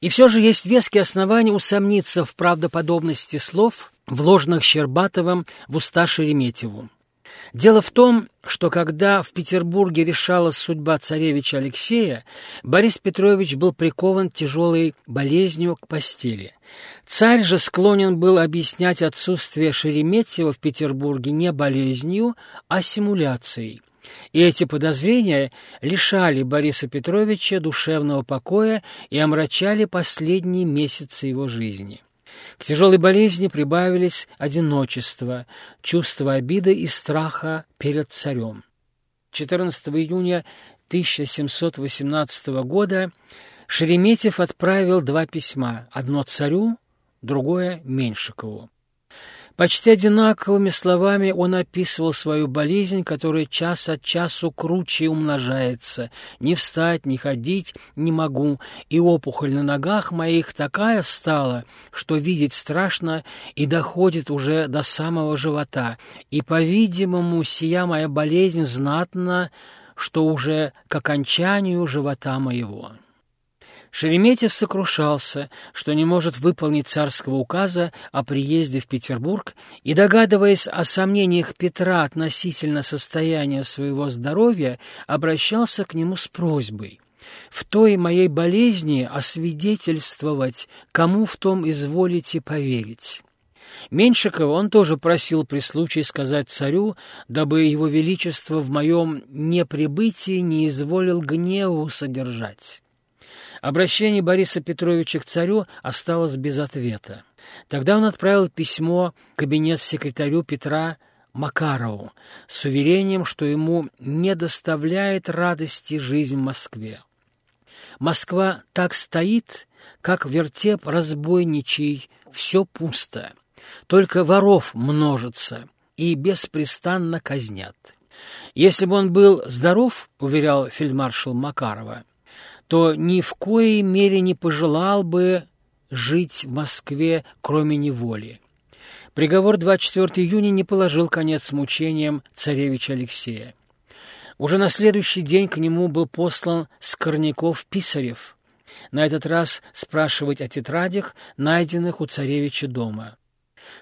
И все же есть веские основания усомниться в правдоподобности слов, вложенных Щербатовым в уста Шереметьеву. Дело в том, что когда в Петербурге решалась судьба царевича Алексея, Борис Петрович был прикован тяжелой болезнью к постели. Царь же склонен был объяснять отсутствие Шереметьева в Петербурге не болезнью, а симуляцией. И эти подозрения лишали Бориса Петровича душевного покоя и омрачали последние месяцы его жизни. К тяжелой болезни прибавились одиночество, чувство обиды и страха перед царем. 14 июня 1718 года Шереметьев отправил два письма, одно царю, другое Меньшикову. Почти одинаковыми словами он описывал свою болезнь, которая час от часу круче умножается. «Не встать, не ходить не могу, и опухоль на ногах моих такая стала, что видеть страшно и доходит уже до самого живота. И, по-видимому, сия моя болезнь знатна, что уже к окончанию живота моего». Шереметьев сокрушался, что не может выполнить царского указа о приезде в Петербург, и, догадываясь о сомнениях Петра относительно состояния своего здоровья, обращался к нему с просьбой в той моей болезни освидетельствовать, кому в том изволите поверить. Меньшикова он тоже просил при случае сказать царю, дабы его величество в моем неприбытии не изволил гневу содержать. Обращение Бориса Петровича к царю осталось без ответа. Тогда он отправил письмо кабинет-секретарю Петра Макарову с уверением, что ему не доставляет радости жизнь в Москве. Москва так стоит, как вертеп разбойничий, все пусто. Только воров множится и беспрестанно казнят. Если бы он был здоров, уверял фельдмаршал Макарова, то ни в коей мере не пожелал бы жить в Москве, кроме неволи. Приговор 24 июня не положил конец мучениям царевича Алексея. Уже на следующий день к нему был послан Скорняков-Писарев, на этот раз спрашивать о тетрадях, найденных у царевича дома.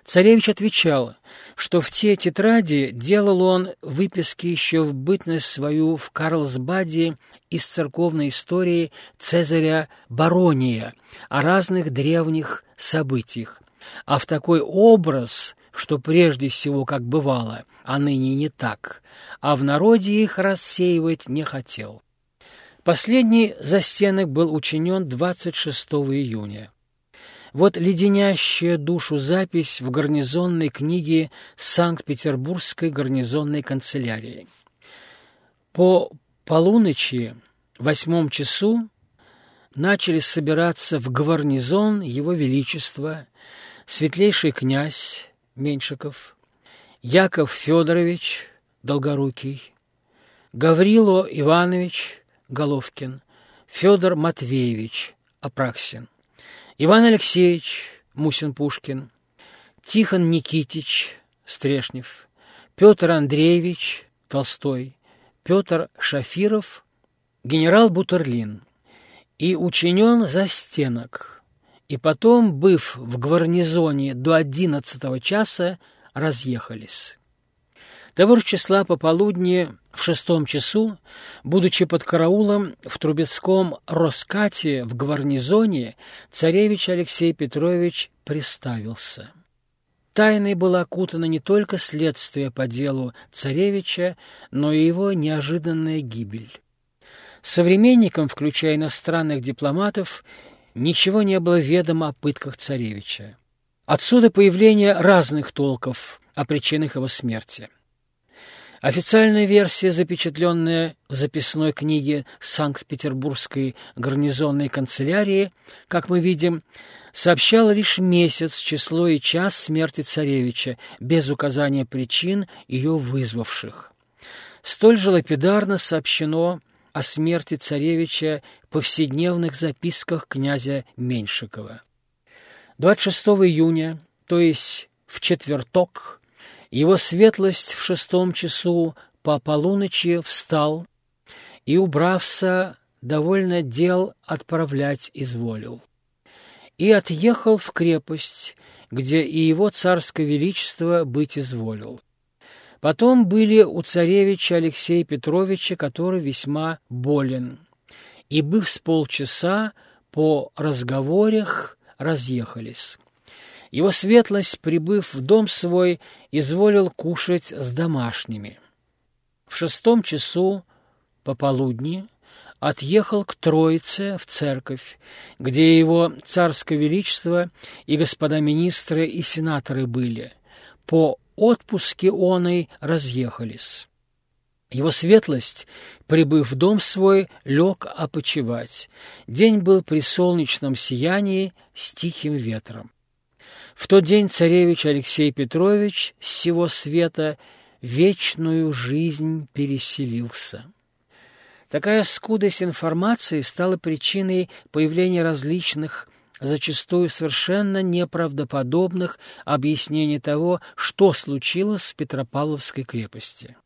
Царевич отвечал, что в те тетради делал он выписки еще в бытность свою в Карлсбаде из церковной истории Цезаря Барония о разных древних событиях, а в такой образ, что прежде всего, как бывало, а ныне не так, а в народе их рассеивать не хотел. Последний застенок был учинен 26 июня. Вот леденящая душу запись в гарнизонной книге Санкт-Петербургской гарнизонной канцелярии. По полуночи, восьмом часу, начали собираться в гарнизон Его Величества, светлейший князь Меньшиков, Яков Федорович Долгорукий, Гаврило Иванович Головкин, Федор Матвеевич Апраксин. Иван Алексеевич Мусин-Пушкин, Тихон Никитич Стрешнев, Петр Андреевич Толстой, Петр Шафиров, генерал Бутерлин, и учинен за стенок, и потом, быв в гарнизоне до одиннадцатого часа, разъехались. Того же числа пополудни в шестом часу, будучи под караулом в Трубецком Роскате в гарнизоне, царевич Алексей Петрович приставился. Тайной было окутано не только следствие по делу царевича, но и его неожиданная гибель. Современникам, включая иностранных дипломатов, ничего не было ведомо о пытках царевича. Отсюда появление разных толков о причинах его смерти. Официальная версия, запечатленная в записной книге Санкт-Петербургской гарнизонной канцелярии, как мы видим, сообщала лишь месяц, число и час смерти царевича, без указания причин, ее вызвавших. Столь же лапидарно сообщено о смерти царевича в повседневных записках князя Меньшикова. 26 июня, то есть в четверток, его светлость в шестом часу по полуночи встал и, убрався, довольно дел отправлять изволил. и отъехал в крепость, где и его царское величество быть изволил. Потом были у царевича Алексея Петровича, который весьма болен, и, быв с полчаса, по разговорах разъехались. Его светлость, прибыв в дом свой, изволил кушать с домашними. В шестом часу пополудни отъехал к Троице в церковь, где его царское величество и господа министры и сенаторы были. По отпуске оной разъехались. Его светлость, прибыв в дом свой, лег опочивать. День был при солнечном сиянии с тихим ветром. В тот день царевич Алексей Петрович с всего света вечную жизнь переселился. Такая скудость информации стала причиной появления различных, зачастую совершенно неправдоподобных объяснений того, что случилось в Петропавловской крепости.